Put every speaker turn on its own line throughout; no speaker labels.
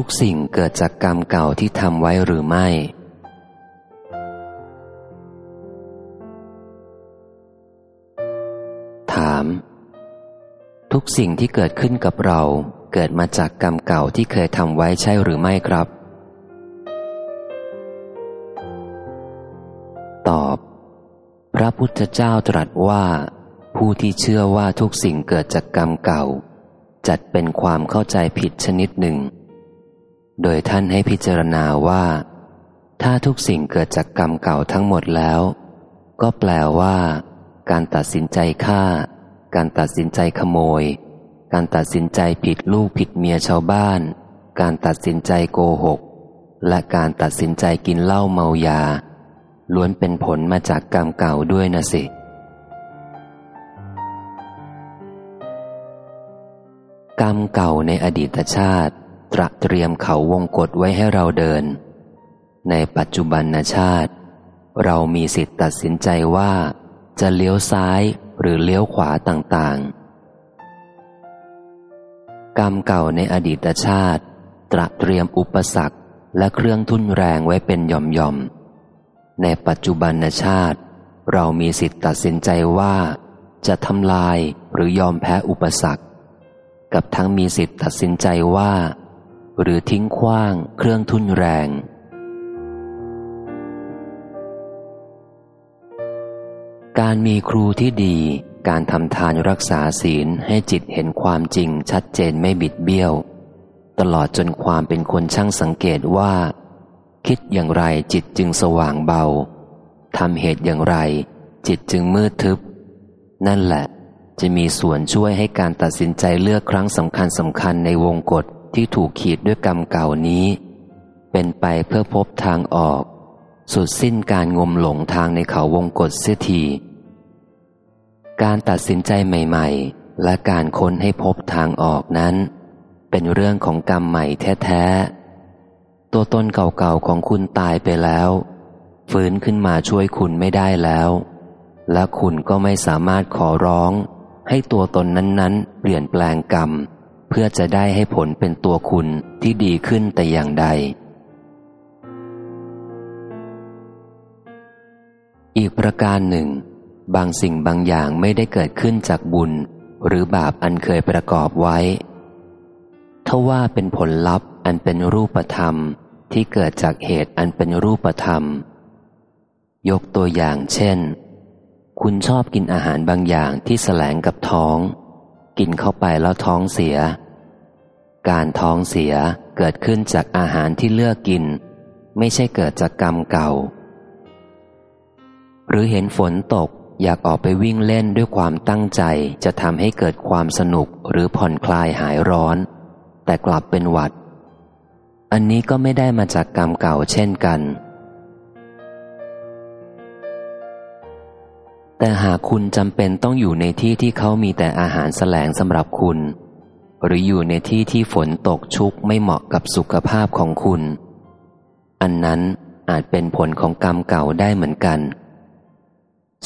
ทุกสิ่งเกิดจากกรรมเก่าที่ทำไว้หรือไม่ ถาม ทุกสิ่งที่เกิดขึ้นกับเราเกิดมาจากกรรมเก่าที่เคยทำไว้ใช่หรือไม่ครับ ตอบ พระพุทธเจ้าตรัสว่า ผู้ที่เชื่อว่าทุกสิ่งเกิดจากกรรมเก่า จัดเป็นความเข้าใจผิดชนิดหนึ่ง โดยท่านให้พิจารณาว่า ถ้าทุกสิ่งเกิดจากกรรมเก่าทั้งหมดแล้ว ก็แปลว่า การตัดสินใจฆ่า การตัดสินใจขโมย การตัดสินใจผิดลูกผิดเมียชาวบ้าน การตัดสินใจโกหก และการตัดสินใจกินเหล้าเมายา ล้วนเป็นผลมาจากกรรมเก่าด้วยนะสิกรรมเก่าในอดีตชาติ ตระเตรียมเขาวงกฏไว้ให้เราเดิน ในปัจจุบันชาติ เรามีสิทธิ์ตัดสินใจว่า จะเลี้ยวซ้ายหรือเลี้ยวขวาต่างๆ กรรมเก่าในอดีตชาติ ตระเตรียมอุปสรรคและเครื่องทุ่นแรงไว้เป็นหย่อมๆ ในปัจจุบันชาติ เรามีสิทธิ์ตัดสินใจว่า จะทำลายหรือยอมแพ้อุปสรรค กับทั้งมีสิทธิ์ตัดสินใจว่า หรือทิ้งขว้างเครื่องทุ่นแรง การมีครูที่ดี การทำทานรักษาศีลให้จิตเห็นความจริงชัดเจนไม่บิดเบี้ยว ตลอดจนความเป็นคนช่างสังเกตว่า คิดอย่างไรจิตจึงสว่างเบาทำเหตุอย่างไร จิตจึงมืดทึบ นั่นแหละจะมีส่วนช่วยให้การตัดสินใจเลือกครั้งสำคัญสำคัญในวงกฎ ที่ถูกขีดด้วยกรรมเก่านี้ เป็นไปเพื่อพบทางออก สุดสิ้นการงมหลงทางในเขาวงกฏเสียทีการตัดสินใจใหม่ ๆ และการค้นให้พบทางออกนั้น เป็นเรื่องของกรรมใหม่แท้ๆ ตัวตนเก่าๆของคุณตายไปแล้ว ฟื้นขึ้นมาช่วยคุณไม่ได้แล้ว และคุณก็ไม่สามารถขอร้อง ให้ตัวตนนั้นๆ เปลี่ยนแปลงกรรม เพื่อจะได้ให้ผลเป็นตัวคุณที่ดีขึ้นแต่อย่างใด อีกประการหนึ่ง บางสิ่งบางอย่างไม่ได้เกิดขึ้นจากบุญ หรือบาปอันเคยประกอบไว้ทว่าเป็นผลลัพธ์อันเป็นรูปธรรมที่เกิดจากเหตุอันเป็นรูปธรรม ยกตัวอย่างเช่น คุณชอบกินอาหารบางอย่างที่แสลงกับท้อง กินเข้าไปแล้วท้องเสีย การท้องเสียเกิดขึ้นจากอาหารที่เลือกกิน ไม่ใช่เกิดจากกรรมเก่า หรือเห็นฝนตกอยากออกไปวิ่งเล่นด้วยความตั้งใจจะทำให้เกิดความสนุกหรือผ่อนคลายหายร้อน แต่กลับเป็นหวัด อันนี้ก็ไม่ได้มาจากกรรมเก่าเช่นกัน แต่หากคุณจำเป็นต้องอยู่ในที่ที่เขามีแต่อาหารแสลงสำหรับคุณ หรืออยู่ในที่ที่ฝนตกชุกไม่เหมาะกับสุขภาพของคุณ อันนั้นอาจเป็นผลของกรรมเก่าได้เหมือนกัน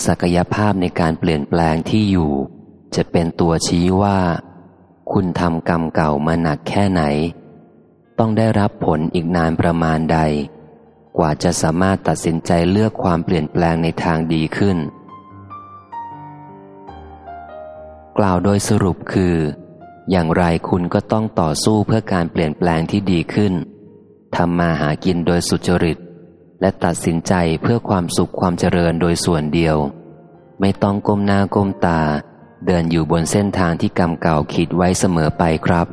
ศักยภาพในการเปลี่ยนแปลงที่อยู่ จะเป็นตัวชี้ว่า คุณทำกรรมเก่ามาหนักแค่ไหน ต้องได้รับผลอีกนานประมาณใด กว่าจะสามารถตัดสินใจเลือกความเปลี่ยนแปลงในทางดีขึ้น กล่าวโดยสรุปคือ อย่างไรคุณก็ต้องต่อสู้เพื่อการเปลี่ยนแปลงที่ดีขึ้นทำมาหากินโดยสุจริต และตัดสินใจเพื่อความสุขความเจริญโดยส่วนเดียว ไม่ต้องก้มหน้าก้มตา เดินอยู่บนเส้นทางที่กรรมเก่าขีดไว้เสมอไปครับ